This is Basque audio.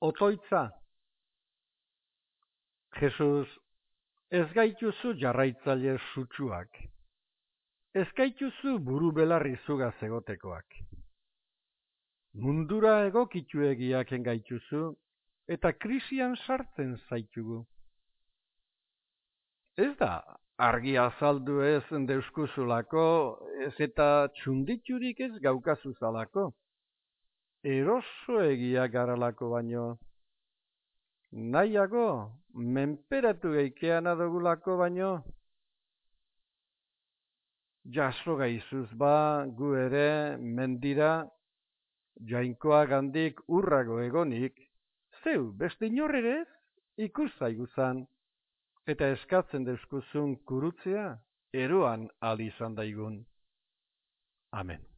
Otoitza Jesus, ez gaituzu jarraitzaile sutsuak. Ez gaituzu buru belarri zugaz egotekoak. Mundura egokituegiak engaituzu, eta krisian sartzen zaitugu. Ez da, argi azaldu ez deuskuzulako, ez eta txunditurik ez gaukazuzalako. Eroso egia garalako baino. Nahiago, menperatu geikean adogulako baino. Jaso gaizuz ba, gu ere, mendira, jainkoa gandik urrago egonik, zeu beste inorrerez ikus zaiguzan, eta eskatzen deskuzun kurutzea eroan ali izan daigun. Amen.